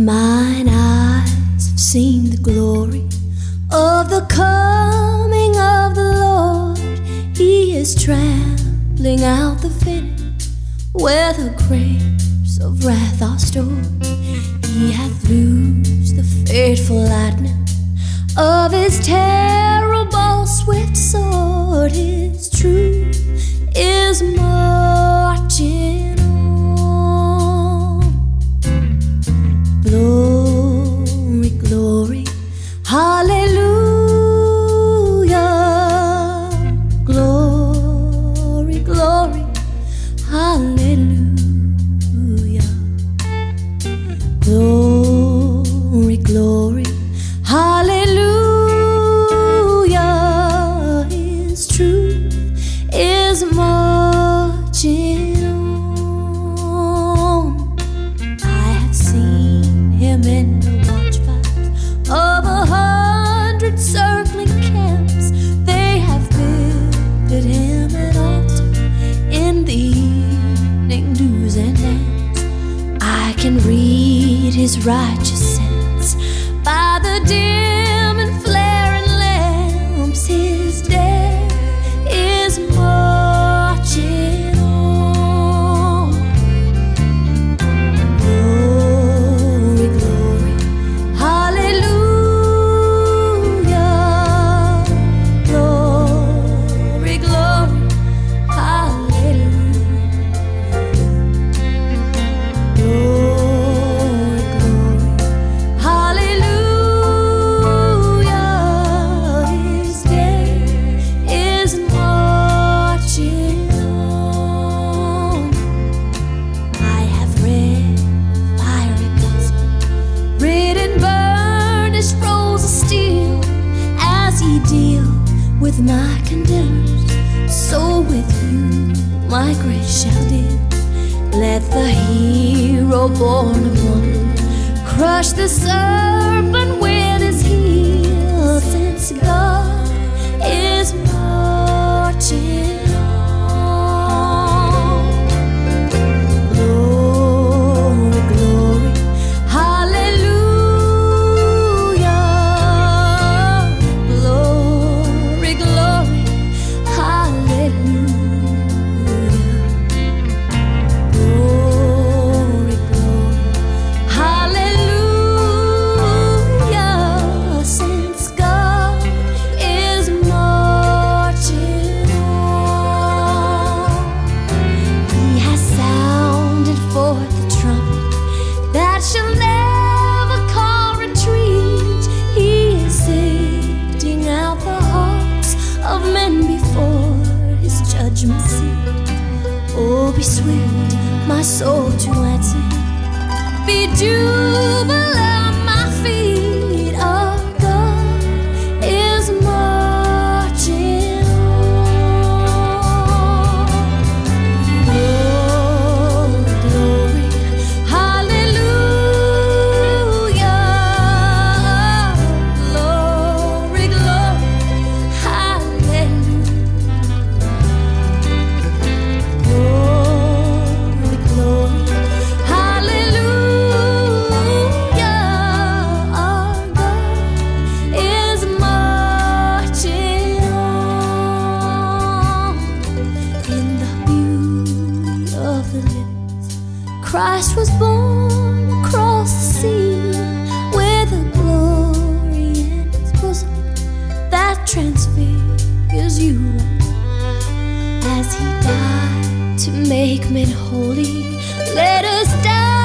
Mine eyes have seen the glory of the coming of the Lord. He is trampling out the finish where the grapes of wrath are stored. He hath loosed the fateful lightning of his terrible swift sword. His truth is marching righteous sentence by the dim As deal with my condemners, so with you my grace shall deal. Let the hero born of woman crush the serpent with his heel, since God is marching be swift, my soul, to answer. Be jubilant, Christ was born across the sea with a glory in his bosom that transfigures you as he died to make men holy. Let us die.